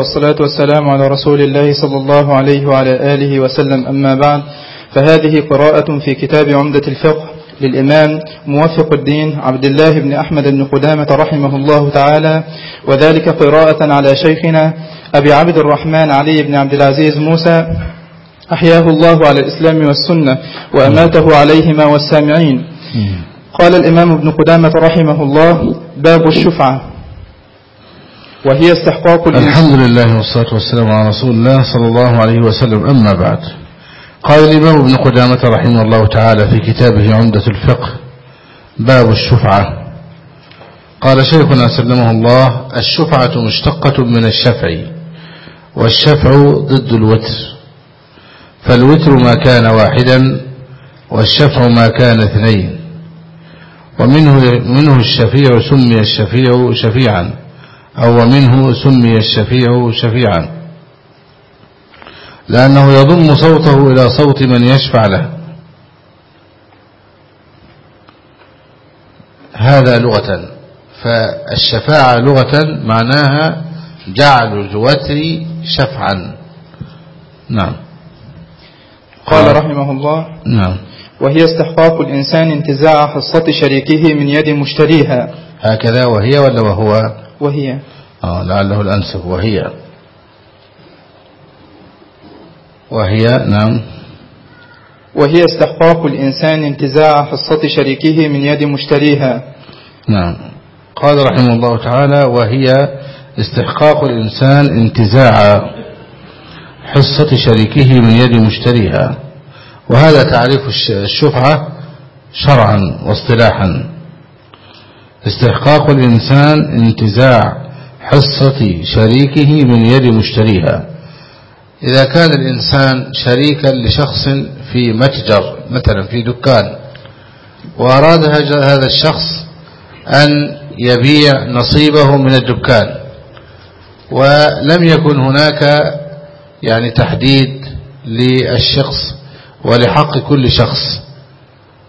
والصلاة والسلام على رسول الله صلى الله عليه وعلى آله وسلم. أما بعد فهذه قراءة في كتاب عمدة الفقه للإمام موفق الدين عبد الله بن أحمد بن قدامة رحمه الله تعالى وذلك قراءة على شيخنا أبي عبد الرحمن علي بن عبد العزيز موسى أحياه الله على الإسلام والسنة وأماته عليهما والسامعين. قال الإمام ابن قدامة رحمه الله باب الشفعة. وهي استحقاق الحمد لله والصلاة والسلام على رسول الله صلى الله عليه وسلم. أما بعد قال الإمام ابن قدامة رحمه الله تعالى في كتابه عمدة الفقه باب الشفعة. قال شيخنا سلمه الله الشفعة مشتقة من الشفع والشفع ضد الوتر. فالوتر ما كان واحدا والشفع ما كان اثنين. ومنه منه الشفيع سمي الشفيع شفيعا. أو منه سمي الشفيع شفيعا. لأنه يضم صوته إلى صوت من يشفع له. هذا لغة. فالشفاعة لغة معناها جعل الوتر شفعا. نعم. قال. رحمه الله نعم. وهي استحقاق الإنسان انتزاع حصة شريكه من يد مشتريها. هكذا وهي ولا وهو؟ وهي؟ آه لعله الأنسب وهي. وهي نعم. وهي استحقاق الإنسان انتزاع حصة شريكه من يد مشتريها. نعم. قال رحمه الله تعالى وهي استحقاق الإنسان انتزاع حصة شريكه من يد مشتريها. وهذا تعريف الشفعة شرعا واصطلاحا. استحقاق الإنسان انتزاع حصة شريكه من يد مشتريها. إذا كان الإنسان شريكا لشخص في متجر مثلا في دكان وأراد هذا الشخص أن يبيع نصيبه من الدكان ولم يكن هناك يعني تحديد للشخص ولحق كل شخص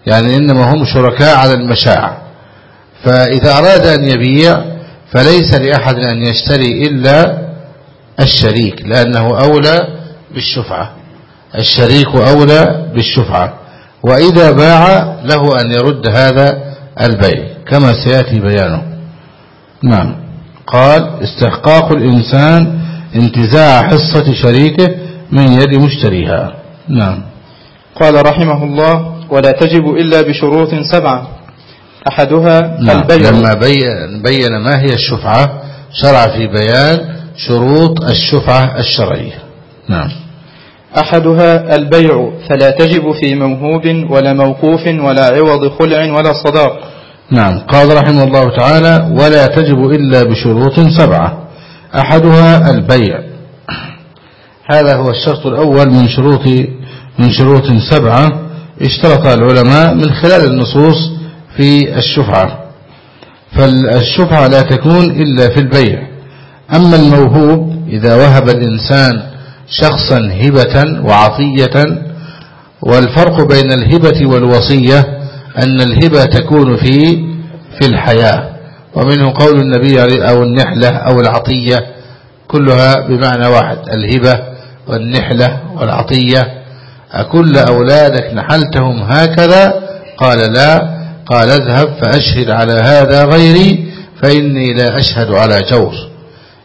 يعني إنما هم شركاء على المشاع. فإذا أراد أن يبيع فليس لأحد أن يشتري إلا الشريك لأنه أولى بالشفعة. الشريك أولى بالشفعة. وإذا باع له أن يرد هذا البيع كما سيأتي بيانه. نعم. قال استحقاق الإنسان انتزاع حصة شريكه من يد مشتريها. نعم. قال رحمه الله ولا تجب إلا بشروط سبعة. أحدها نعم. البيع لما بين, بين ما هي الشفعة شرع في بيان شروط الشفعة الشرعية. نعم. أحدها البيع فلا تجب في موهوب ولا موقوف ولا عوض خلع ولا صداق. نعم. قال رحمه الله تعالى ولا تجب إلا بشروط سبعة. أحدها البيع. هذا هو الشرط الأول من شروط من شروط سبعة اشترط العلماء من خلال النصوص في الشفعة فالشفعة لا تكون إلا في البيع. أما الموهوب إذا وهب الإنسان شخصا هبة وعطية والفرق بين الهبة والوصية أن الهبة تكون في في الحياة. ومنه قول النبي أو النحلة أو العطية كلها بمعنى واحد الهبة والنحلة والعطية. أكل أولادك نحلتهم هكذا؟ قال لا. قال اذهب فأشهد على هذا غيري فإني لا أشهد على جور.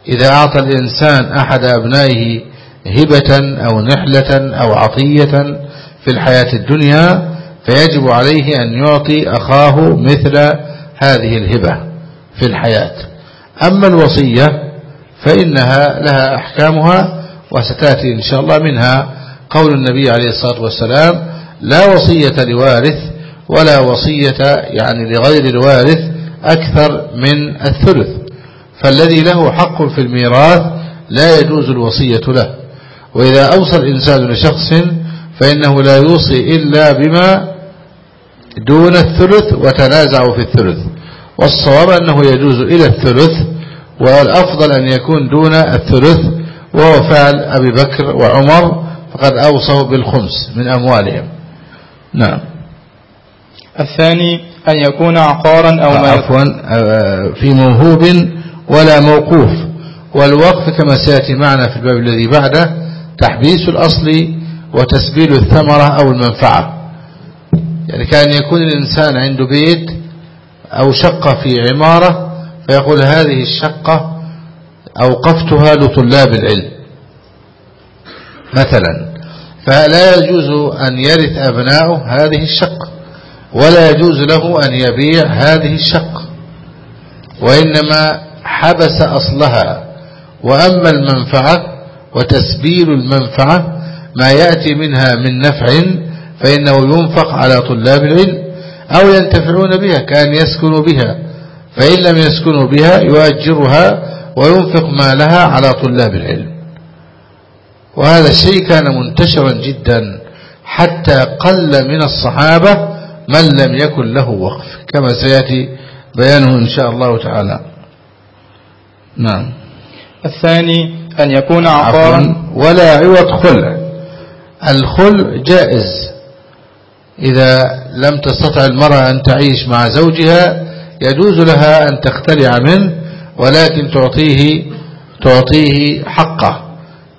إذا أعطى الإنسان أحد أبنائه هبة أو نحلة أو عطية في الحياة الدنيا فيجب عليه أن يعطي أخاه مثل هذه الهبة في الحياة. أما الوصية فإنها لها أحكامها وستأتي إن شاء الله منها قول النبي عليه الصلاة والسلام لا وصية لوارث ولا وصية يعني لغير الوارث أكثر من الثلث. فالذي له حق في الميراث لا يجوز الوصية له. وإذا أوصى الإنسان لشخص فإنه لا يوصي إلا بما دون الثلث وتنازع في الثلث. والصواب أنه يجوز إلى الثلث والأفضل أن يكون دون الثلث. وهو فعل أبي بكر وعمر فقد أوصوا بالخمس من أموالهم. نعم. الثاني أن يكون عقارا أو ما عفوا في موهوب ولا موقوف. والوقف كما سيأتي معنا في الباب الذي بعده تحبيس الأصل وتسبيل الثمرة أو المنفعة. يعني كان يكون الإنسان عنده بيت أو شقة في عمارة فيقول هذه الشقة أوقفتها لطلاب العلم. مثلا فلا يجوز أن يرث أبناؤه هذه الشقة. ولا يجوز له أن يبيع هذه الشقة وإنما حبس أصلها. وأما المنفعة وتسبيل المنفعة ما يأتي منها من نفع فإنه ينفق على طلاب العلم أو ينتفعون بها كأن يسكنوا بها فإن لم يسكنوا بها يؤجرها وينفق مالها على طلاب العلم. وهذا الشيء كان منتشرا جدا حتى قل من الصحابة من لم يكن له وقف. كما سيأتي بيانه إن شاء الله تعالى. نعم. الثاني أن يكون عقارا. ولا عوض خلع. الخلع جائز. إذا لم تستطع المرأة أن تعيش مع زوجها يجوز لها أن تختلع منه ولكن تعطيه تعطيه حقه.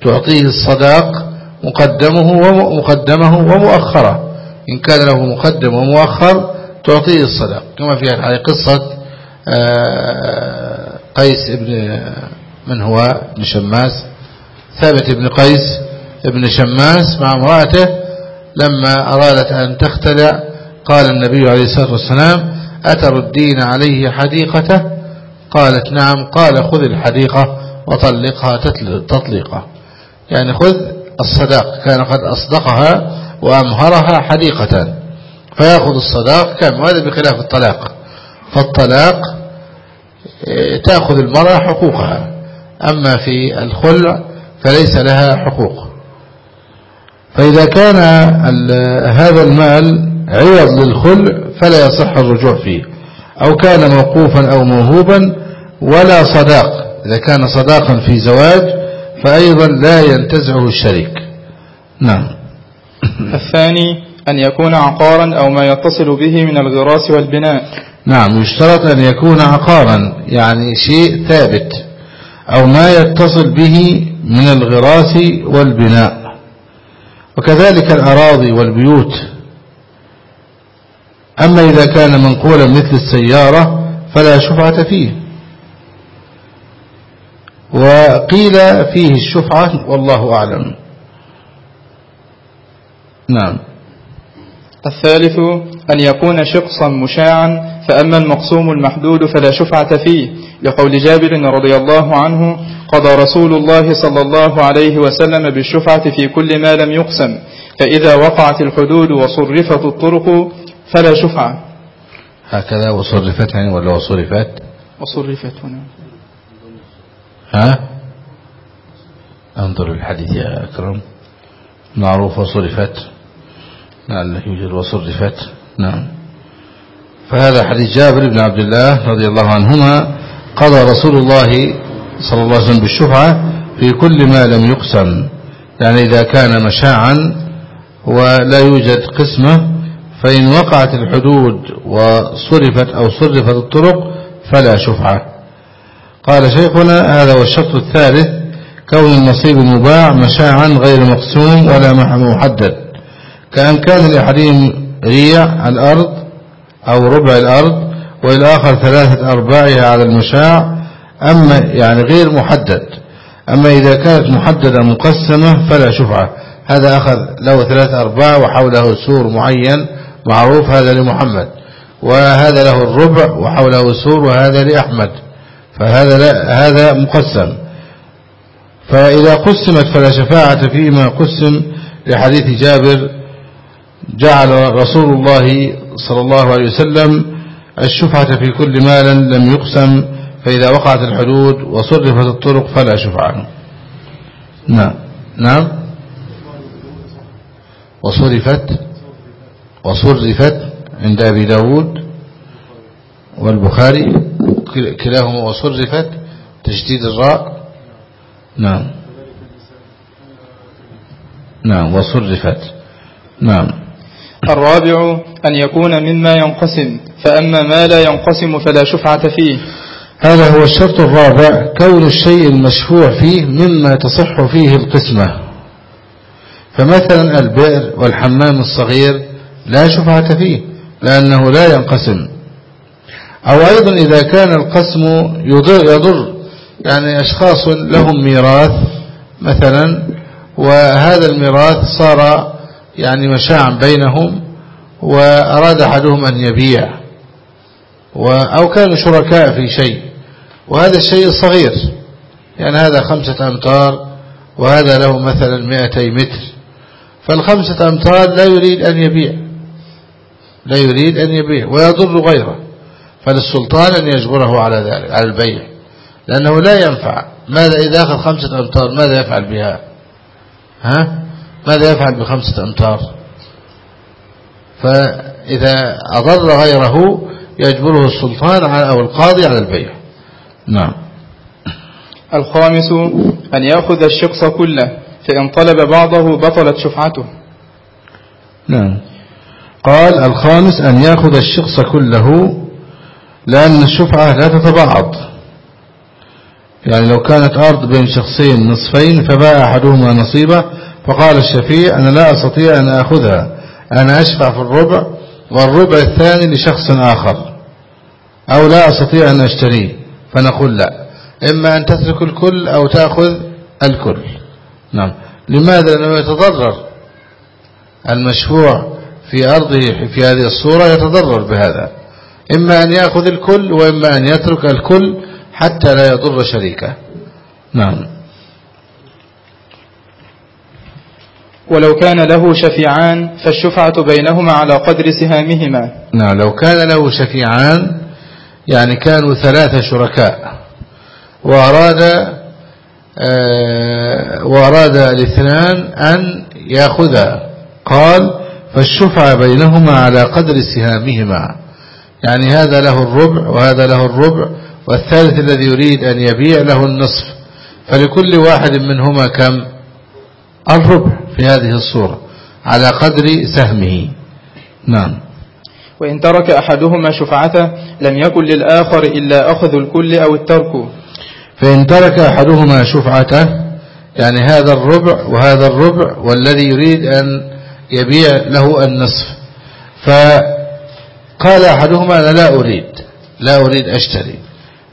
تعطيه الصداق مقدمه ومقدمه ومؤخره. إن كان له مقدم ومؤخر تعطيه الصداق. كما في هذه قصة آه، قيس ابن من هو؟ ابن شماس. ثابت ابن قيس ابن شماس مع امرأته لما أرادت أن تختلع. قال النبي عليه الصلاة والسلام أتردين عليه حديقته؟ قالت نعم. قال خذ الحديقة وطلقها تطليقة يعني خذ الصداق. كان قد أصدقها وأمهرها حديقة. فيأخذ الصداق كم وهذا بخلاف الطلاق. فالطلاق إيه، تأخذ المرأة حقوقها. أما في الخلع فليس لها حقوق. فإذا كان هذا المال عوض للخلع فلا يصح الرجوع فيه. أو كان موقوفا أو موهوبا ولا صداق. إذا كان صداقا في زواج فأيضا لا ينتزعه الشريك. نعم. الثاني أن يكون عقارا أو ما يتصل به من الغراس والبناء. نعم يشترط أن يكون عقارا يعني شيء ثابت أو ما يتصل به من الغراس والبناء. وكذلك الأراضي والبيوت. أما إذا كان منقولا مثل السيارة فلا شفعة فيه. وقيل فيه الشفعة والله أعلم. نعم. الثالث أن يكون شخصا مشاعا فأما المقسوم المحدود فلا شفعة فيه. لقول جابر رضي الله عنه قضى رسول الله صلى الله عليه وسلم بالشفعة في كل ما لم يقسم فإذا وقعت الحدود وصرفت الطرق فلا شفعة. هكذا وصرفت يعني ولا وصرفت؟ وصرفت هنا. ها؟ انظر الحديث يا أكرم. معروف وصرفت. لعله يوجد وصرفت نعم. فهذا حديث جابر بن عبد الله رضي الله عنهما قضى رسول الله صلى الله عليه وسلم بالشفعة في كل ما لم يقسم. يعني إذا كان مشاعا ولا يوجد قسمة فإن وقعت الحدود وصرفت أو صرفت الطرق فلا شفعة. قال شيخنا هذا هو الشرط الثالث كون النصيب المباع مشاعا غير مقسوم ولا محدد. كأن كان لأحدهم ريع الأرض أو ربع الأرض والآخر ثلاثة أرباعها على المشاع أما يعني غير محدد. أما إذا كانت محددة مقسمة فلا شفعة. هذا أخذ له ثلاثة أرباع وحوله سور معين معروف هذا لمحمد وهذا له الربع وحوله سور وهذا لأحمد. فهذا لا هذا مقسم. فإذا قسمت فلا شفاعة فيما قسم لحديث جابر جعل رسول الله صلى الله عليه وسلم الشفعة في كل مال لم يقسم فإذا وقعت الحدود وصرفت الطرق فلا شفعة. نعم. نعم. وصرفت وصرفت عند أبي داود والبخاري كلاهما وصرفت تشديد الراء. نعم. نعم وصرفت. نعم. الرابع أن يكون مما ينقسم فأما ما لا ينقسم فلا شفعة فيه. هذا هو الشرط الرابع كون الشيء المشفوع فيه مما تصح فيه القسمة. فمثلا البئر والحمام الصغير لا شفعة فيه لأنه لا ينقسم. أو أيضا إذا كان القسم يضر, يضر يعني أشخاص لهم ميراث مثلا وهذا الميراث صار يعني مشاعا بينهم وأراد أحدهم أن يبيع أو كانوا شركاء في شيء. وهذا الشيء صغير يعني هذا خمسة أمتار وهذا له مثلا مئتي متر. فالخمسة أمتار لا يريد أن يبيع لا يريد أن يبيع ويضر غيره. فللسلطان أن يجبره على ذلك على البيع لأنه لا ينفع. ماذا إذا أخذ خمسة أمتار؟ ماذا يفعل بها؟ ها؟ ماذا يفعل بخمسة أمتار؟ فإذا أضر غيره يجبره السلطان أو القاضي على البيع. نعم. الخامس أن يأخذ الشخص كله فإن طلب بعضه بطلت شفعته. نعم. قال الخامس أن يأخذ الشخص كله لأن الشفعة لا تتبعض يعني لو كانت أرض بين شخصين نصفين فباع أحدهما نصيبه فقال الشفيع أنا لا أستطيع أن أخذها أنا أشفع في الربع والربع الثاني لشخص آخر أو لا أستطيع أن أشتريه فنقول لا. إما أن تترك الكل أو تأخذ الكل. نعم. لماذا؟ لأنه يتضرر. المشفوع في أرضه في هذه الصورة يتضرر بهذا. إما أن يأخذ الكل وإما أن يترك الكل حتى لا يضر شريكه. نعم. ولو كان له شفيعان فالشفعة بينهما على قدر سهامهما. نعم لو كان له شفيعان يعني كانوا ثلاثة شركاء. وأراد آه، وأراد الاثنان أن يأخذا قال فالشفعة بينهما على قدر سهامهما. يعني هذا له الربع وهذا له الربع والثالث الذي يريد أن يبيع له النصف. فلكل واحد منهما كم؟ الربع في هذه الصورة على قدر سهمه. نعم. وإن ترك أحدهما شفعته لم يكن للآخر إلا أخذ الكل أو الترك. فإن ترك أحدهما شفعته يعني هذا الربع وهذا الربع والذي يريد أن يبيع له النصف. فقال أحدهما أنا لا أريد لا أريد أشتري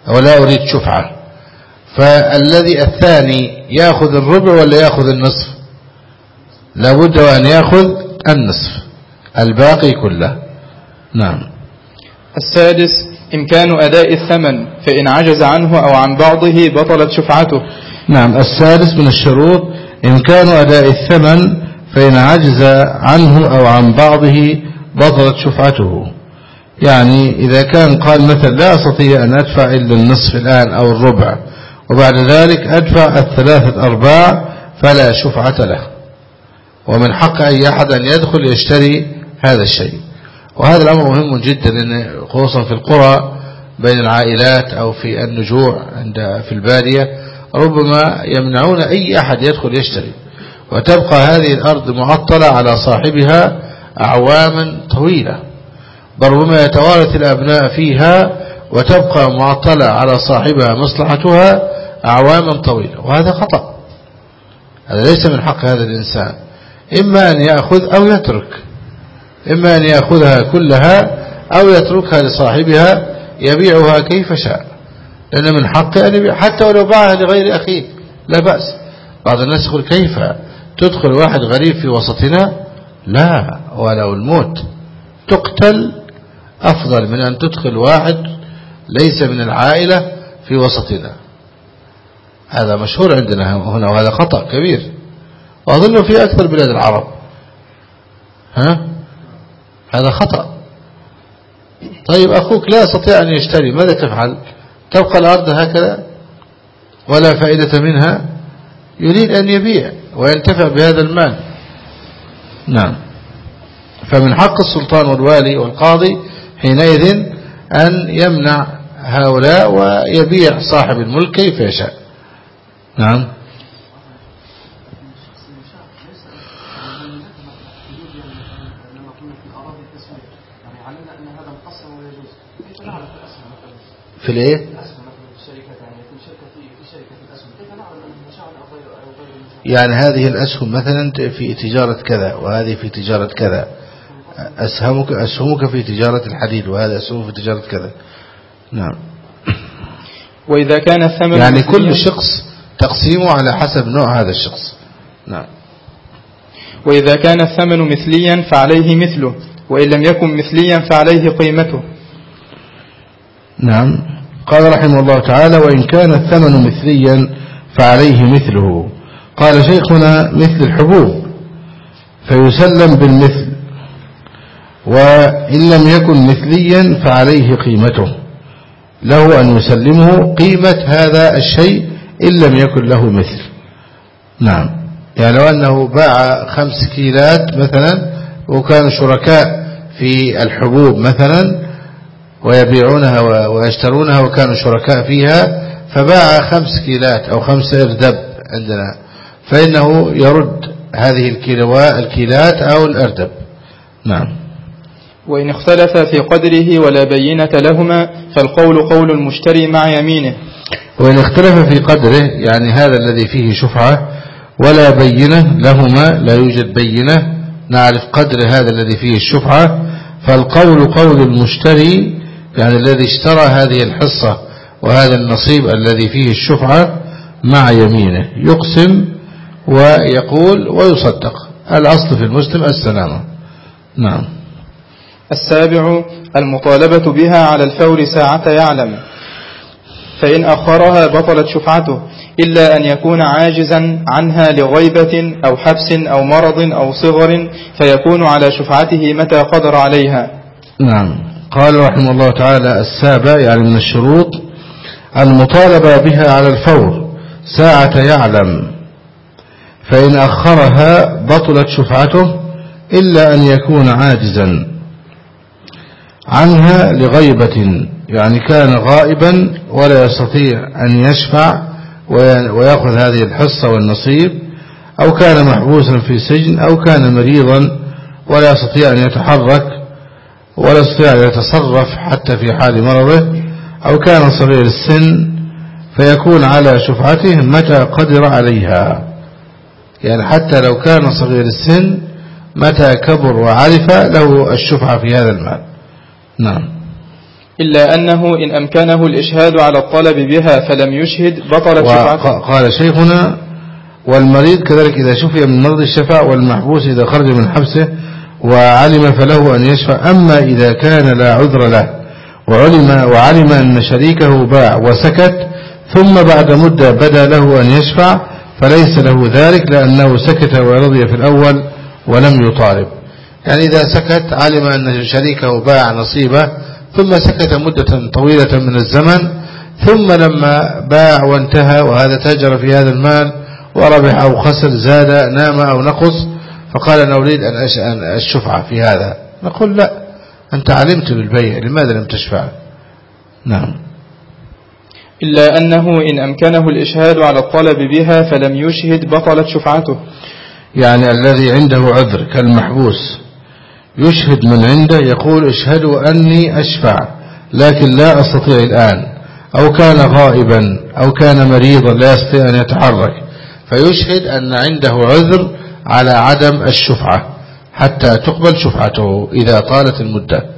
أو لا أريد شفعة. فالذي الثاني يأخذ الربع ولا يأخذ النصف؟ لابد أن يأخذ النصف الباقي كله. نعم. السادس إمكان أداء الثمن فإن عجز عنه أو عن بعضه بطلت شفعته. نعم. السادس من الشروط إمكان أداء الثمن فإن عجز عنه أو عن بعضه بطلت شفعته. يعني إذا كان قال مثلا لا أستطيع أن أدفع إلا النصف الآن أو الربع وبعد ذلك أدفع الثلاثة أرباع فلا شفعة له. ومن حق أي أحد أن يدخل يشتري هذا الشيء. وهذا الأمر مهم جدا خصوصا في القرى بين العائلات أو في النجوع عند في البادية ربما يمنعون أي أحد يدخل يشتري. وتبقى هذه الأرض معطلة على صاحبها أعواما طويلة. بل ربما يتوارث الأبناء فيها وتبقى معطلة على صاحبها مصلحتها أعواما طويلة. وهذا خطأ. هذا ليس من حق هذا الإنسان. إما أن يأخذ أو يترك. إما أن يأخذها كلها أو يتركها لصاحبها يبيعها كيف شاء. لأن من حقه أن يبيع. حتى ولو باعها لغير أخيه. لا بأس. بعض الناس يقول كيف تدخل واحد غريب في وسطنا؟ لا. ولو الموت. تقتل أفضل من أن تدخل واحد ليس من العائلة في وسطنا. هذا مشهور عندنا هنا وهذا خطأ كبير. وأظنه في أكثر بلاد العرب. ها؟ هذا خطأ. طيب أخوك لا يستطيع أن يشتري ماذا تفعل؟ تبقى الأرض هكذا ولا فائدة منها؟ يريد أن يبيع وينتفع بهذا المال. نعم. فمن حق السلطان والوالي والقاضي حينئذ أن يمنع هؤلاء ويبيع صاحب الملك كيف يشاء. نعم. في الإيه؟ يعني هذه الأسهم مثلا في تجارة كذا وهذه في تجارة كذا. أسهمك أسهمك في تجارة الحديد وهذا أسهمه في تجارة كذا. نعم. وإذا كان الثمن يعني كل شخص تقسيمه على حسب نوع هذا الشخص. نعم. وإذا كان الثمن مثليا فعليه مثله وإن لم يكن مثليا فعليه قيمته. نعم. قال رحمه الله تعالى وإن كان الثمن مثليا فعليه مثله. قال شيخنا مثل الحبوب. فيسلم بالمثل. وإن لم يكن مثليا فعليه قيمته. له أن يسلمه قيمة هذا الشيء إن لم يكن له مثل. نعم. يعني لو أنه باع خمس كيلات مثلا وكانوا شركاء في الحبوب مثلا ويبيعونها ويشترونها وكانوا شركاء فيها فباع خمس كيلات أو خمس إردب عندنا. فإنه يرد هذه الكيلات أو الأردب. نعم. وإن اختلف في قدره ولا بينة لهما فالقول قول المشتري مع يمينه. وإن اختلف في قدره يعني هذا الذي فيه شفعة ولا بينة لهما لا يوجد بينة نعرف قدر هذا الذي فيه الشفعة فالقول قول المشتري يعني الذي اشترى هذه الحصة وهذا النصيب الذي فيه الشفعة مع يمينه يقسم ويقول ويصدق. الأصل في المسلم السلامة. نعم. السابع المطالبة بها على الفور ساعة يعلم. فإن أخرها بطلت شفعته إلا أن يكون عاجزا عنها لغيبة أو حبس أو مرض أو صغر فيكون على شفعته متى قدر عليها. نعم. قال رحمه الله تعالى السابع يعني من الشروط المطالبة بها على الفور ساعة يعلم فإن أخرها بطلت شفعته إلا أن يكون عاجزا عنها لغيبة يعني كان غائبا ولا يستطيع أن يشفع ويأخذ هذه الحصة والنصيب أو كان محبوسا في سجن أو كان مريضا ولا يستطيع أن يتحرك ولا يستطيع أن يتصرف حتى في حال مرضه أو كان صغير السن فيكون على شفعته متى قدر عليها. يعني حتى لو كان صغير السن متى كبر وعرف له الشفعة في هذا المال. نعم. إلا أنه إن أمكنه الإشهاد على الطلب بها فلم يشهد بطلت شفعته. قال شيخنا والمريض كذلك إذا شفي من مرض الشفاء والمحبوس إذا خرج من حبسه وعلم فله أن يشفع أما إذا كان لا عذر له وعلم, وعلم أن شريكه باع وسكت ثم بعد مدة بدا له أن يشفع فليس له ذلك لأنه سكت ورضي في الأول ولم يطالب. يعني إذا سكت علم أن شريكه باع نصيبه ثم سكت مدة طويلة من الزمن ثم لما باع وانتهى وهذا تاجر في هذا المال وربح أو خسر زاد نام أو نقص فقال أنا أريد أن الشفعة في هذا. نقول لا أنت علمت بالبيع لماذا لم تشفع؟ نعم. إلا أنه إن أمكنه الإشهاد على الطلب بها فلم يشهد بطلت شفعته. يعني الذي عنده عذر كالمحبوس يشهد من عنده يقول اشهدوا أني أشفع لكن لا أستطيع الآن. أو كان غائبا أو كان مريضا لا يستطيع أن يتحرك. فيشهد أن عنده عذر على عدم الشفعة حتى تقبل شفعته إذا طالت المدة.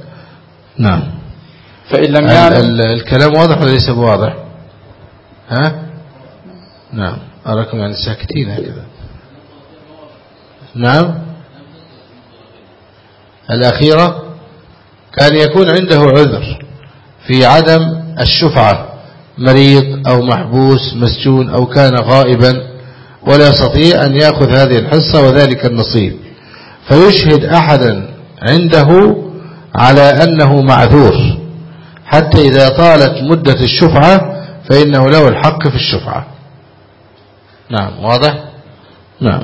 نعم. فإن لم يعلم الكلام واضح ولا ليس بواضح؟ ها؟ نعم. أراكم يعني ساكتين هكذا. نعم. الأخيرة كان يكون عنده عذر في عدم الشفعة مريض أو محبوس مسجون أو كان غائبا ولا يستطيع أن يأخذ هذه الحصة وذلك النصيب. فيشهد أحدا عنده على أنه معذور. حتى إذا طالت مدة الشفعة فإنه له الحق في الشفعة. نعم واضح؟ نعم.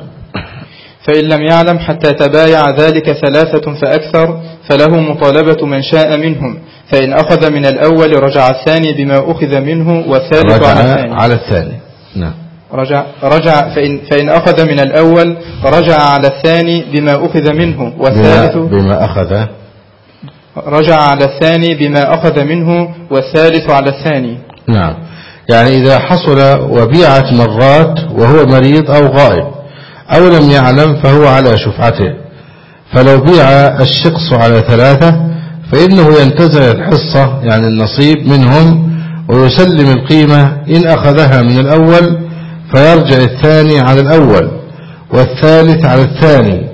فإن لم يعلم حتى تبايع ذلك ثلاثة فأكثر فله مطالبة من شاء منهم. فإن أخذ من الأول رجع الثاني بما أخذ منه والثالث على الثاني. على الثاني. نعم. رجع, رجع فإن, فإن أخذ من الأول رجع على الثاني بما أخذ منه والثالث بما, بما أخذ. رجع على الثاني بما أخذ منه والثالث على الثاني. نعم. يعني إذا حصل وبيعت مرات وهو مريض أو غائب أو لم يعلم فهو على شفعته. فلو بيع الشقص على ثلاثة فإنه ينتزع الحصة يعني النصيب منهم ويسلم القيمة إن أخذها من الأول فيرجع الثاني على الأول والثالث على الثاني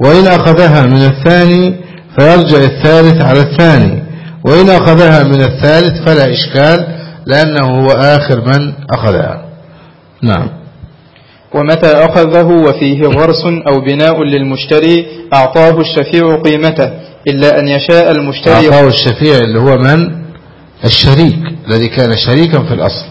وإن أخذها من الثاني فيرجع الثالث على الثاني وإن أخذها من الثالث فلا إشكال لأنه هو آخر من أخذها. نعم. ومتى أخذه وفيه غرس أو بناء للمشتري أعطاه الشفيع قيمته إلا أن يشاء المشتري أعطاه الشفيع اللي هو من؟ الشريك الذي كان شريكا في الأصل.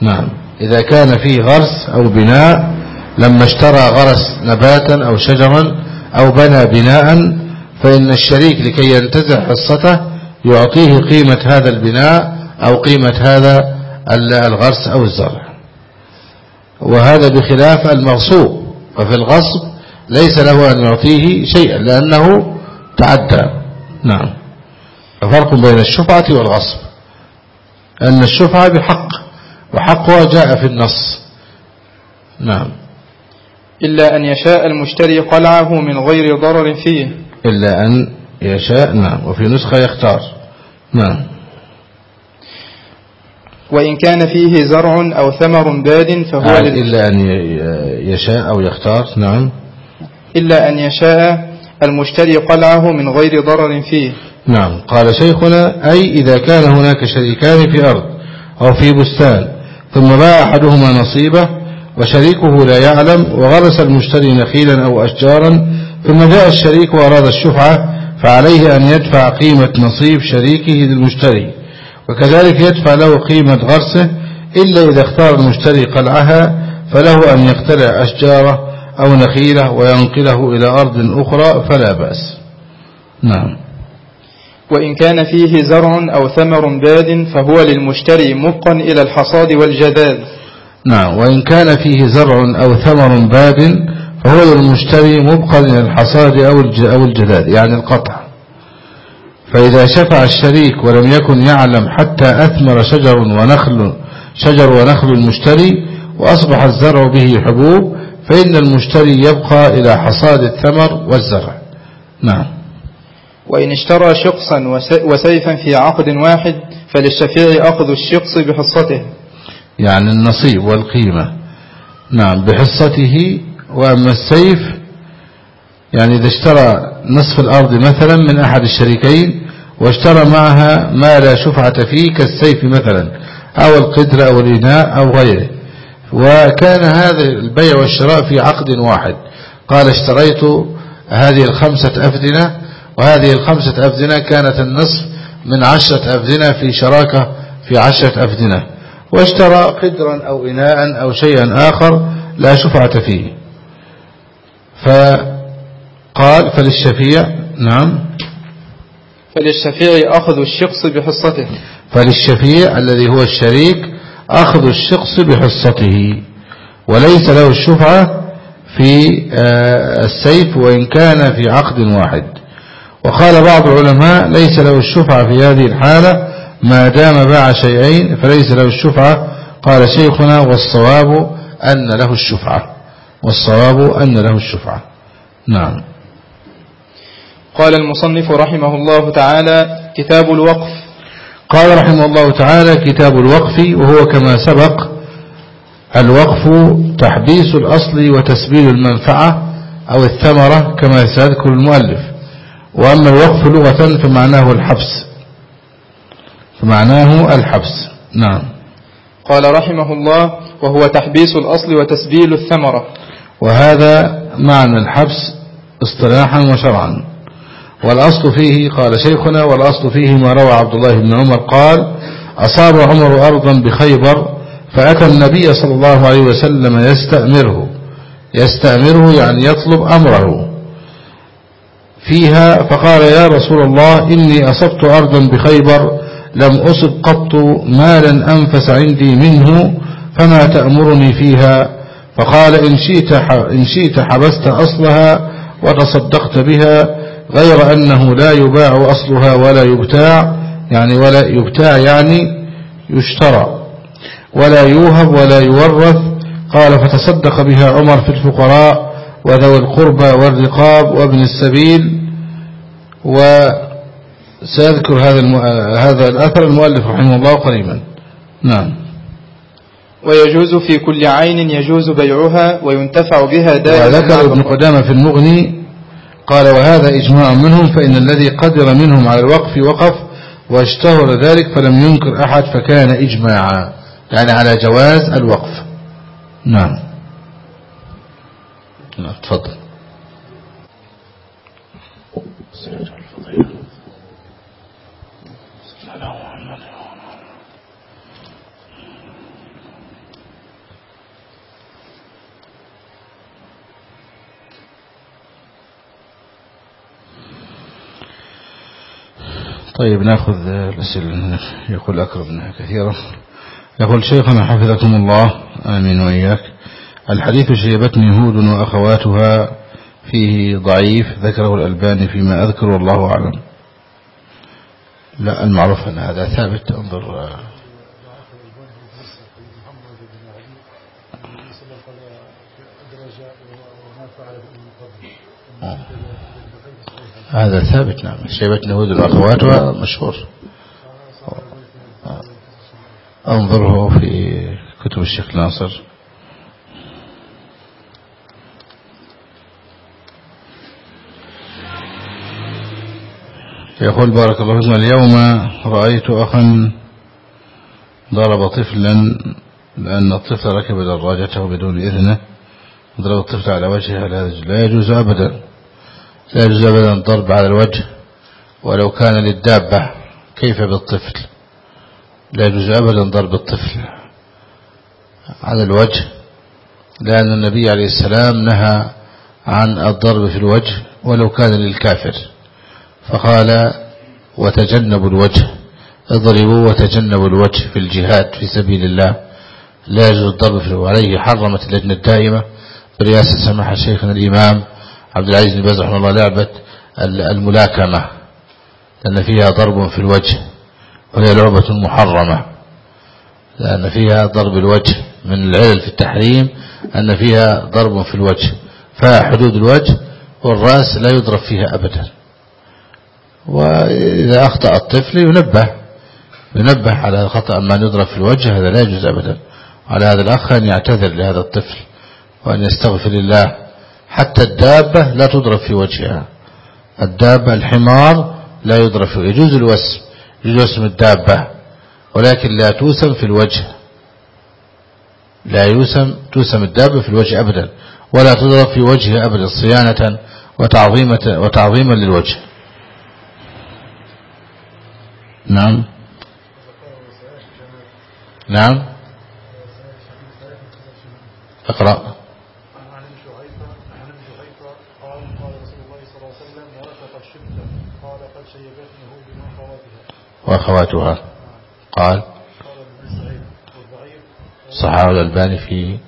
نعم. إذا كان فيه غرس أو بناء لما اشترى غرس نباتا أو شجرا أو بنى بناء فإن الشريك لكي ينتزع حصته يعطيه قيمة هذا البناء أو قيمة هذا الغرس أو الزرع. وهذا بخلاف المغصوب وفي الغصب ليس له أن يعطيه شيئا لأنه تعدى. نعم. فرق بين الشفعة والغصب. أن الشفعة بحق. وحقها جاء في النص. نعم. إلا أن يشاء المشتري قلعه من غير ضرر فيه. إلا أن يشاء نعم. وفي نسخة يختار. نعم. وإن كان فيه زرع أو ثمر باد فهو لل... إلا أن يشاء أو يختار. نعم. إلا أن يشاء المشتري قلعه من غير ضرر فيه. نعم. قال شيخنا أي إذا كان هناك شريكان في أرض أو في بستان ثم باع أحدهما نصيبه وشريكه لا يعلم وغرس المشتري نخيلا أو أشجارا ثم جاء الشريك وأراد الشفعة فعليه أن يدفع قيمة نصيب شريكه للمشتري وكذلك يدفع له قيمة غرسه إلا إذا اختار المشتري قلعها فله أن يقتلع أشجاره أو نخيله وينقله إلى أرض أخرى فلا بأس. نعم. وإن كان فيه زرع أو ثمر باد فهو للمشتري مبقا إلى الحصاد والجداد. نعم وإن كان فيه زرع أو ثمر باد فهو للمشتري مبقا إلى الحصاد أو الجداد يعني القطع. فإذا شفع الشريك ولم يكن يعلم حتى أثمر شجر ونخل شجر ونخل المشتري وأصبح الزرع به حبوب فإن المشتري يبقى إلى حصاد الثمر والزرع. نعم. وإن اشترى شقصا وسيفا في عقد واحد فللشفيع أخذ الشقص بحصته. يعني النصيب والقيمة. نعم بحصته. وأما السيف يعني إذا اشترى نصف الأرض مثلا من أحد الشريكين واشترى معها ما لا شفعة فيه كالسيف مثلا أو القدر أو الإناء أو غيره. وكان هذا البيع والشراء في عقد واحد. قال اشتريت هذه الخمسة أفدنة وهذه الخمسة أفدنة كانت النصف من عشرة أفدنة في شراكة في عشرة أفدنة. واشترى قدرا أو إناء أو شيئا آخر لا شفعة فيه. فقال فللشفيع نعم. فللشفيع أخذ الشخص بحصته. فللشفيع الذي هو الشريك أخذ الشخص بحصته. وليس له الشفعة في آه، السيف وإن كان في عقد واحد. وقال بعض العلماء ليس له الشفعة في هذه الحالة ما دام باع شيئين فليس له الشفعة. قال شيخنا والصواب أن له الشفعة. والصواب أن له الشفعة. نعم. قال المصنف رحمه الله تعالى كتاب الوقف. قال رحمه الله تعالى كتاب الوقف وهو كما سبق الوقف تحبيس الأصل وتسبيل المنفعة أو الثمرة كما سيذكر المؤلف. وأما الوقف لغة فمعناه الحبس. فمعناه الحبس. نعم. قال رحمه الله وهو تحبيس الأصل وتسبيل الثمرة. وهذا معنى الحبس اصطلاحا وشرعا. والأصل فيه قال شيخنا والأصل فيه ما روى عبد الله بن عمر قال أصاب عمر أرضا بخيبر فأتى النبي صلى الله عليه وسلم يستأمره. يستأمره يعني يطلب أمره. فيها فقال يا رسول الله إني أصبت أرضا بخيبر لم أصب قط مالا أنفس عندي منه فما تأمرني فيها فقال إن شئت, إن شئت حبست أصلها وتصدقت بها غير أنه لا يباع أصلها ولا يبتاع يعني ولا يبتاع يعني يشترى ولا يوهب ولا يورث قال فتصدق بها عمر في الفقراء وذوي القربى والرقاب وابن السبيل وسيذكر هذا هذا الأثر المؤلف رحمه الله قريبا. نعم. ويجوز في كل عين يجوز بيعها وينتفع بها دائما وذكر ابن قدامة في المغني قال وهذا إجماع منهم فإن الذي قدر منهم على الوقف وقف واشتهر ذلك فلم ينكر أحد فكان إجماعا يعني على جواز الوقف. نعم. نعم تفضل. طيب نأخذ الأسئلة. يقول أكرم منها كثيرة يقول شيخنا حفظكم الله. آمين وإياك. الحديث شيبتني هود وأخواتها فيه ضعيف ذكره الألباني فيما أذكر والله أعلم. لا المعروف أن هذا ثابت. انظر. هذا ثابت نعم. شيبة نهود وأخواتها مشهور. انظره في كتب الشيخ ناصر. يقول بارك الله فيكم اليوم رأيت أخا ضرب طفلا لأن الطفل ركب دراجته بدون إذنه ضرب الطفل على وجهه لا يجوز أبدا لا يجوز أبدا الضرب على الوجه ولو كان للدابة كيف بالطفل؟ لا يجوز أبدا ضرب الطفل على الوجه لأن النبي عليه السلام نهى عن الضرب في الوجه ولو كان للكافر. فقال وتجنبوا الوجه. اضربوا وتجنبوا الوجه في الجهاد في سبيل الله. لا يجوز الضرب في وعليه حرمت اللجنة الدائمة. برئاسة سماحة شيخنا الإمام عبد العزيز بن باز رحمه الله لعبة الملاكمة. لأن فيها ضرب في الوجه. وهي لعبة محرمة. لأن فيها ضرب الوجه من العلل في التحريم. أن فيها ضرب في الوجه. فحدود الوجه والرأس لا يضرب فيها أبدا. وإذا أخطأ الطفل ينبه ينبه على الخطأ أما أن يضرب في الوجه هذا لا يجوز أبدا. على هذا الأخ أن يعتذر لهذا الطفل وأن يستغفر الله. حتى الدابة لا تضرب في وجهها. الدابة الحمار لا يضرب في يجوز الوسم يجوز وسم الدابة ولكن لا توسم في الوجه. لا يوسم توسم الدابة في الوجه أبدا ولا تضرب في وجهه أبدا صيانة وتعظيمة وتعظيما للوجه. نعم. نعم. اقرأ. وأخواتها. قال. صحابة الألباني في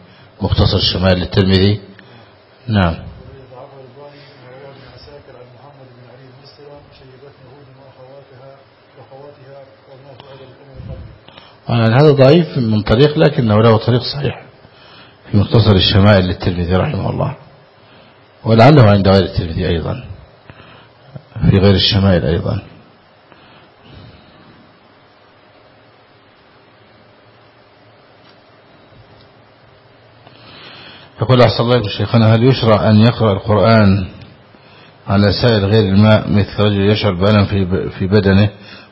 مختصر الشمال للترمذي. نعم. يعني هذا ضعيف من طريق لكنه له طريق صحيح في مختصر الشمائل للترمذي رحمه الله ولعله عند غير الترمذي أيضا في غير الشمائل أيضا. يقول أحسن الله شيخنا هل يشرع أن يقرأ القرآن على سائل غير الماء مثل رجل يشعر بألم في بدنه؟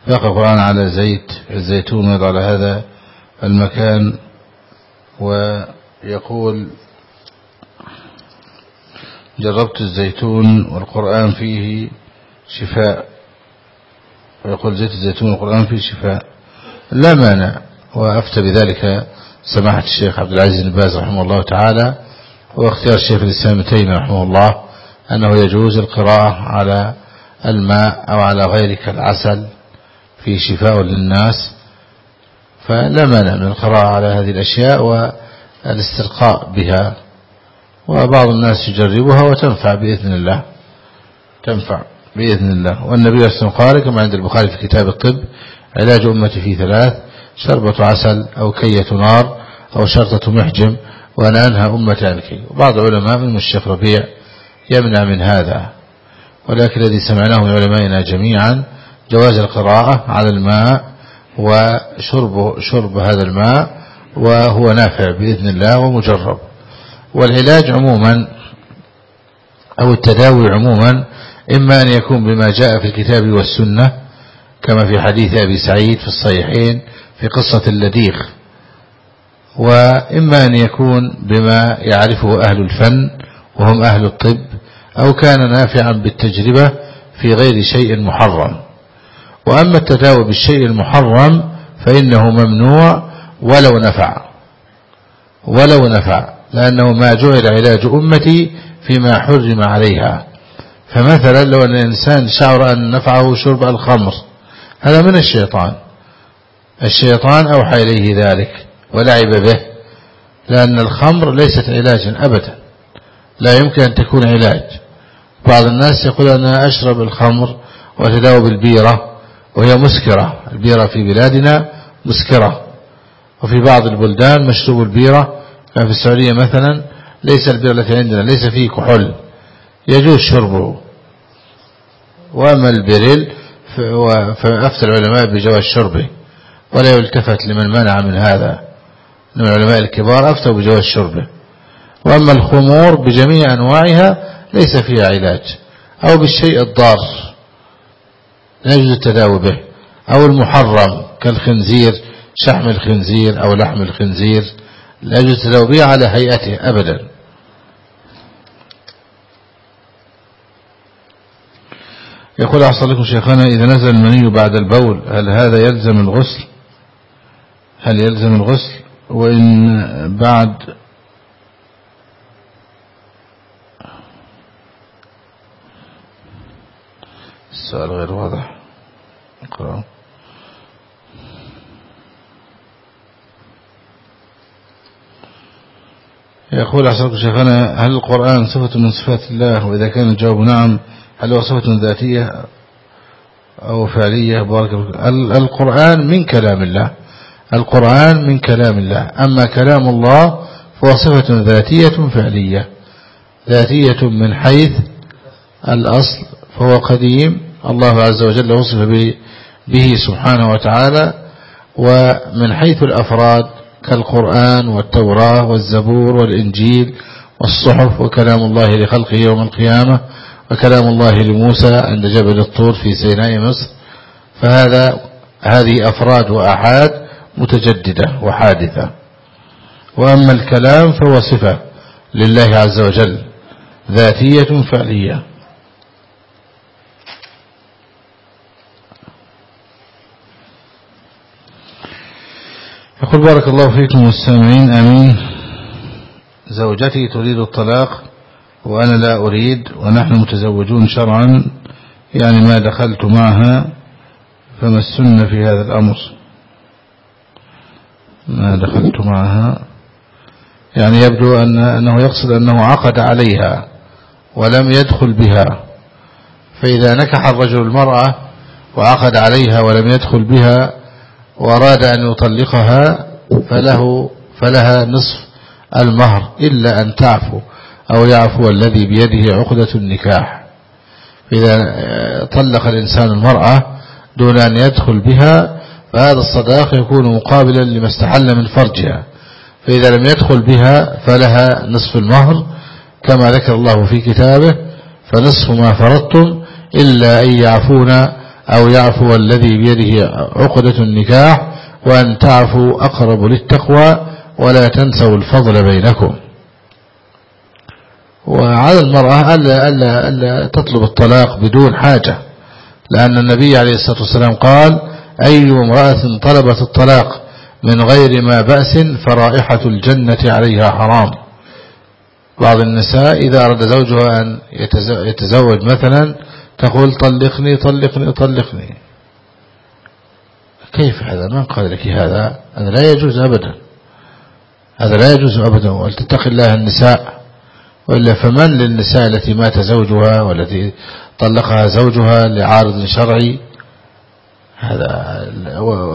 يقرأ القرآن على زيت الزيتون ويضع على هذا المكان ويقول جربت الزيتون والقرآن فيه شفاء. ويقول زيت الزيتون والقرآن فيه شفاء. لا مانع وأفتى بذلك سماحة الشيخ عبد العزيز بن باز رحمه الله تعالى واختيار الشيخ الإسلام تيمية رحمه الله أنه يجوز القراءة على الماء أو على غير كالعسل في شفاء للناس فلا مانع من القراءة على هذه الأشياء والاسترقاء بها وبعض الناس يجربها وتنفع بإذن الله تنفع بإذن الله. والنبي صلى الله عليه وسلم قال كما عند البخاري في كتاب الطب علاج أمتي في ثلاث شربة عسل أو كية نار أو شرطة محجم وأنا أنهى أمتي عن الكي وبعض العلماء من الشيخ ربيع يمنع من هذا ولكن الذي سمعناه من علمائنا جميعا جواز القراءة على الماء وشرب شرب هذا الماء وهو نافع بإذن الله ومجرب. والعلاج عموما أو التداوي عموما إما أن يكون بما جاء في الكتاب والسنة كما في حديث أبي سعيد في الصحيحين في قصة اللديخ وإما أن يكون بما يعرفه أهل الفن وهم أهل الطب أو كان نافعا بالتجربة في غير شيء محرم. وأما التداوي بالشيء المحرم فإنه ممنوع ولو نفع. ولو نفع لأنه ما جعل علاج أمتي فيما حرم عليها. فمثلا لو أن الإنسان شعر أن نفعه شرب الخمر هذا من الشيطان. الشيطان أوحى إليه ذلك ولعب به لأن الخمر ليست علاجا أبدا. لا يمكن أن تكون علاج. بعض الناس يقول أنا أشرب الخمر وأتداوى بالبيرة وهي مسكرة البيرة في بلادنا مسكرة. وفي بعض البلدان مشروب البيرة كان في السعودية مثلا ليس البيرة التي عندنا ليس فيه كحول. يجوز شربه. وأما البريل فأفتى العلماء بجواز شربه. ولا يلتفت لمن منع من هذا. من العلماء الكبار أفتوا بجواز شربه. وأما الخمور بجميع أنواعها ليس فيها علاج. أو بالشيء الضار. لا يجوز التداوي به. أو المحرم كالخنزير شحم الخنزير أو لحم الخنزير لا يجوز التداوي به على هيئته أبدا. يقول أحصل لكم شيخنا إذا نزل المني بعد البول هل هذا يلزم الغسل؟ هل يلزم الغسل؟ وإن بعد السؤال غير واضح. اقرأ يقول أحسنكم شيخنا هل القرآن صفة من صفات الله؟ وإذا كان الجواب نعم هل هو صفة ذاتية أو فعلية؟ بارك القرآن من كلام الله. القرآن من كلام الله. أما كلام الله فهو صفة ذاتية فعلية. ذاتية من حيث الأصل فهو قديم. الله عز وجل وصف به سبحانه وتعالى. ومن حيث الأفراد كالقرآن والتوراة والزبور والإنجيل والصحف وكلام الله لخلقه يوم القيامة وكلام الله لموسى عند جبل الطور في سيناء مصر. فهذا هذه أفراد وأحاد متجددة وحادثة. وأما الكلام فهو صفة لله عز وجل ذاتية فعلية. يقول بارك الله فيكم والسامعين أمين. زوجتي تريد الطلاق وأنا لا أريد ونحن متزوجون شرعا يعني ما دخلت معها فما السنة في هذا الأمر. ما دخلت معها يعني يبدو أن أنه يقصد أنه عقد عليها ولم يدخل بها. فإذا نكح الرجل المرأة وعقد عليها ولم يدخل بها وأراد أن يطلقها فله فلها نصف المهر إلا أن تعفو أو يعفو الذي بيده عقدة النكاح. إذا طلق الإنسان المرأة دون أن يدخل بها فهذا الصداق يكون مقابلا لما استحل من فرجها. فإذا لم يدخل بها فلها نصف المهر كما ذكر الله في كتابه فنصف ما فرضتم إلا أن يعفون أو يعفو الذي بيده عقدة النكاح وأن تعفوا أقرب للتقوى ولا تنسوا الفضل بينكم. وعلى المرأة ألا, ألا, ألا تطلب الطلاق بدون حاجة لأن النبي عليه الصلاة والسلام قال أي امرأة طلبت الطلاق من غير ما بأس فرائحة الجنة عليها حرام. بعض النساء إذا أراد زوجها أن يتزوج مثلا تقول طلقني طلقني طلقني. كيف هذا؟ من قال لك هذا؟ هذا لا يجوز أبدا. هذا لا يجوز أبدا. ولتتقي الله النساء وإلا فمن للنساء التي مات زوجها والتي طلقها زوجها لعارض شرعي؟ هذا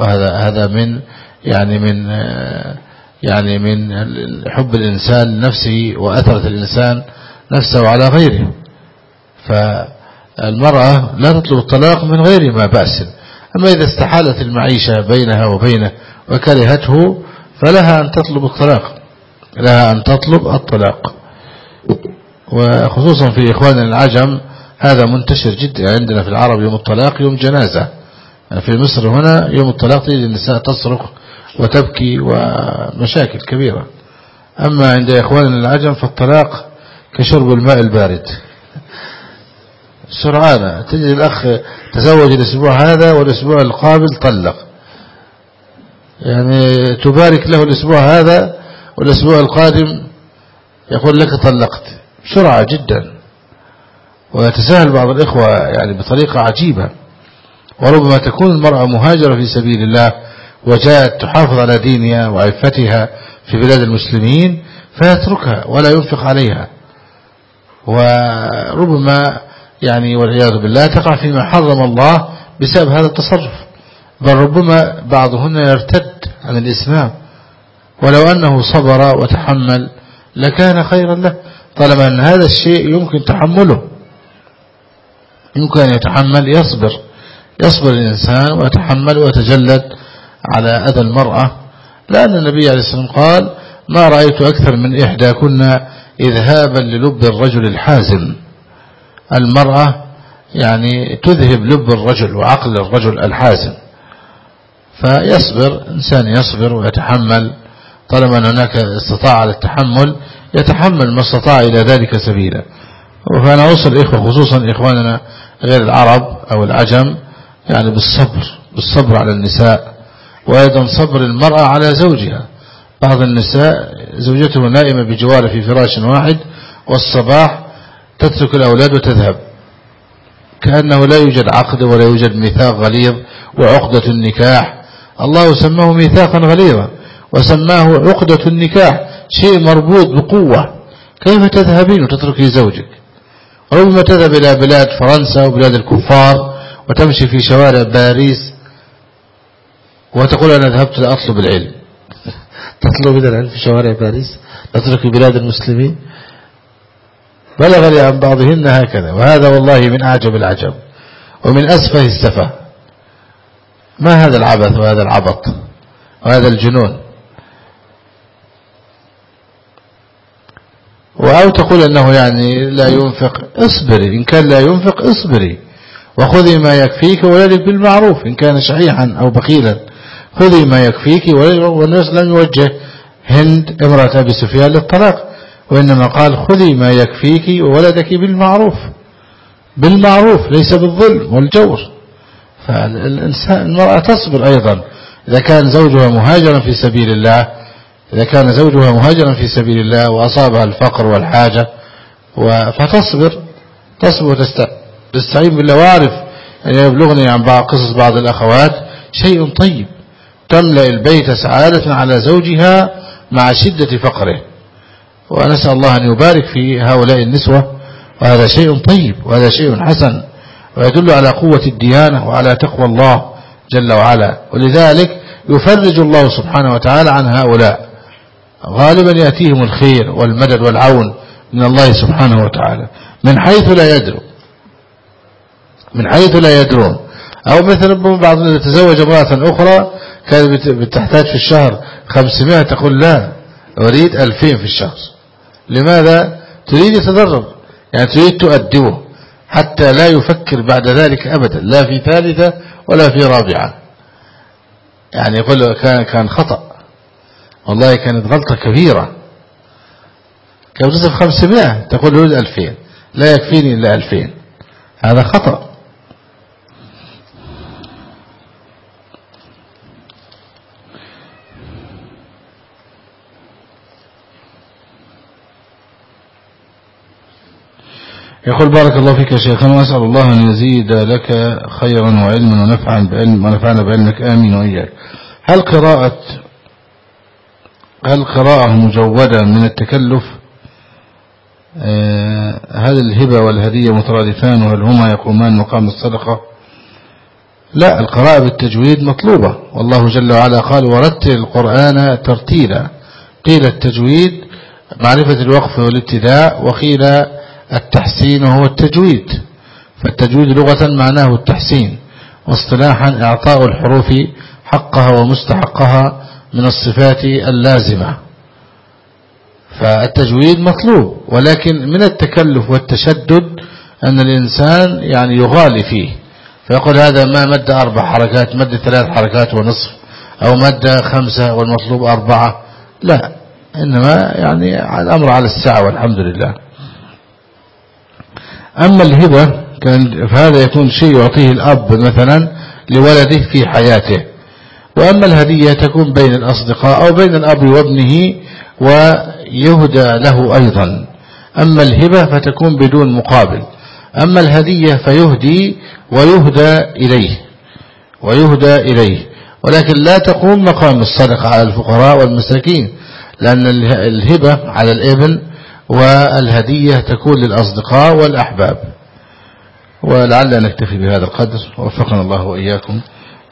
هذا هذا من يعني من يعني من حب الإنسان لنفسه وأثرة الإنسان نفسه على غيره. فالمرأة لا تطلب الطلاق من غير ما بأس. أما إذا استحالت المعيشة بينها وبينه وكرهته فلها أن تطلب الطلاق. لها أن تطلب الطلاق. وخصوصا في إخواننا العجم هذا منتشر جدا عندنا في العرب يوم الطلاق يوم جنازة. في مصر هنا يوم الطلاق تجد النساء تصرخ وتبكي ومشاكل كبيرة. أما عند إخواننا العجم فالطلاق كشرب الماء البارد. سرعانة تجد الأخ تزوج الأسبوع هذا والأسبوع القابل طلق. يعني تبارك له الأسبوع هذا والأسبوع القادم يقول لك طلقت. بسرعة جدا. ويتساهل بعض الإخوة يعني بطريقة عجيبة. وربما تكون المرأة مهاجرة في سبيل الله وجاءت تحافظ على دينها وعفتها في بلاد المسلمين فيتركها ولا ينفق عليها. وربما يعني والعياذ بالله تقع فيما حرم الله بسبب هذا التصرف. بل ربما بعضهن يرتد عن الإسلام. ولو أنه صبر وتحمل لكان خيرا له. طالما أن هذا الشيء يمكن تحمله. يمكن أن يتحمل يصبر. يصبر الإنسان ويتحمل ويتجلد على أذى المرأة. لأن النبي عليه الصلاة والسلام قال ما رأيت أكثر من إحدى كنا إذهابا للب الرجل الحازم. المرأة يعني تذهب لب الرجل وعقل الرجل الحازم. فيصبر إنسان يصبر ويتحمل. طالما أن هناك استطاع على التحمل يتحمل ما استطاع إلى ذلك سبيلا. فأنا أوصل الإخوة خصوصا إخواننا غير العرب أو العجم يعني بالصبر بالصبر على النساء. وأيضا صبر المرأة على زوجها. بعض النساء زوجته نائمة بجواره في فراش واحد والصباح تترك الأولاد وتذهب. كأنه لا يوجد عقد ولا يوجد ميثاق غليظ وعقدة النكاح. الله سماه ميثاقا غليظا وسماه عقدة النكاح شيء مربوط بقوة. كيف تذهبين وتتركي زوجك؟ ربما تذهب إلى بلاد فرنسا وبلاد الكفار وتمشي في شوارع باريس وتقول أنا ذهبت لأطلب العلم. تطلب العلم في شوارع باريس؟ تترك بلاد المسلمين؟ بلغ لي عن بعضهن هكذا. وهذا والله من أعجب العجب ومن أسفه السفه. ما هذا العبث وهذا العبط وهذا الجنون؟ أو تقول أنه يعني لا ينفق اصبري. إن كان لا ينفق اصبري. وخذي ما يكفيك ويلك بالمعروف. إن كان شحيحا أو بخيلا خذي ما يكفيك والناس لم يوجه هند امرأة أبي سفيان للطلاق. وإنما قال خذي ما يكفيك وولدك بالمعروف. بالمعروف ليس بالظلم والجور. فالإنسان المرأة تصبر أيضا. إذا كان زوجها مهاجرا في سبيل الله إذا كان زوجها مهاجرا في سبيل الله وأصابها الفقر والحاجة فتصبر. تصبر وتستعين بالله وأعرف أن يبلغني عن بعض قصص بعض الأخوات شيء طيب. تملأ البيت سعادة على زوجها مع شدة فقره. ونسأل الله أن يبارك في هؤلاء النسوة وهذا شيء طيب وهذا شيء حسن ويدل على قوة الديانة وعلى تقوى الله جل وعلا. ولذلك يفرج الله سبحانه وتعالى عن هؤلاء. غالبا يأتيهم الخير والمدد والعون من الله سبحانه وتعالى. من حيث لا يدروا. من حيث لا يدرون. أو مثل بعض يتزوج امرأة أخرى كانت بتحتاج في الشهر 500 تقول لا أريد 2000 في الشهر لماذا؟ تريد يتدرب يعني تريد تؤدبه. حتى لا يفكر بعد ذلك أبدا. لا في ثالثة ولا في رابعة. يعني يقول كان كان خطأ. والله كانت غلطة كبيرة. كان تصف 500 تقول أريد 2000 لا يكفيني إلا 2000 هذا خطأ. يقول بارك الله فيك يا شيخنا وأسأل الله أن يزيد لك خيرا وعلما ونفعا بعلم ونفعنا بعلمك آمين وإياك. هل قراءة هل قراءة مجودة من التكلف؟ آه هل الهبة والهدية مترادفان وهل هما يقومان مقام الصدقة؟ لا القراءة بالتجويد مطلوبة. والله جل وعلا قال ورتل القرآن ترتيلا قيل التجويد معرفة الوقف والابتداء وقيل التحسين وهو التجويد. فالتجويد لغة معناه التحسين واصطلاحا إعطاء الحروف حقها ومستحقها من الصفات اللازمة. فالتجويد مطلوب ولكن من التكلف والتشدد أن الإنسان يعني يغالي فيه. فيقول هذا ما مد أربع حركات مد ثلاث حركات ونصف أو مد خمسة والمطلوب أربعة. لا إنما يعني الأمر على الساعة والحمد لله. أما الهبة كان فهذا يكون شيء يعطيه الأب مثلا لولده في حياته. وأما الهدية تكون بين الأصدقاء أو بين الأب وابنه ويهدى له أيضا. أما الهبة فتكون بدون مقابل. أما الهدية فيهدي ويهدى إليه ويهدى إليه. ولكن لا تقوم مقام الصدقة على الفقراء والمساكين لأن الهبة على الإبن والهدية تكون للأصدقاء والأحباب. ولعل نكتفي بهذا القدر. ووفقنا الله وإياكم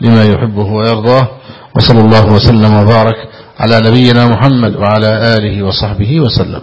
لما يحبه ويرضاه. وصلى الله وسلم وبارك على نبينا محمد وعلى آله وصحبه وسلم.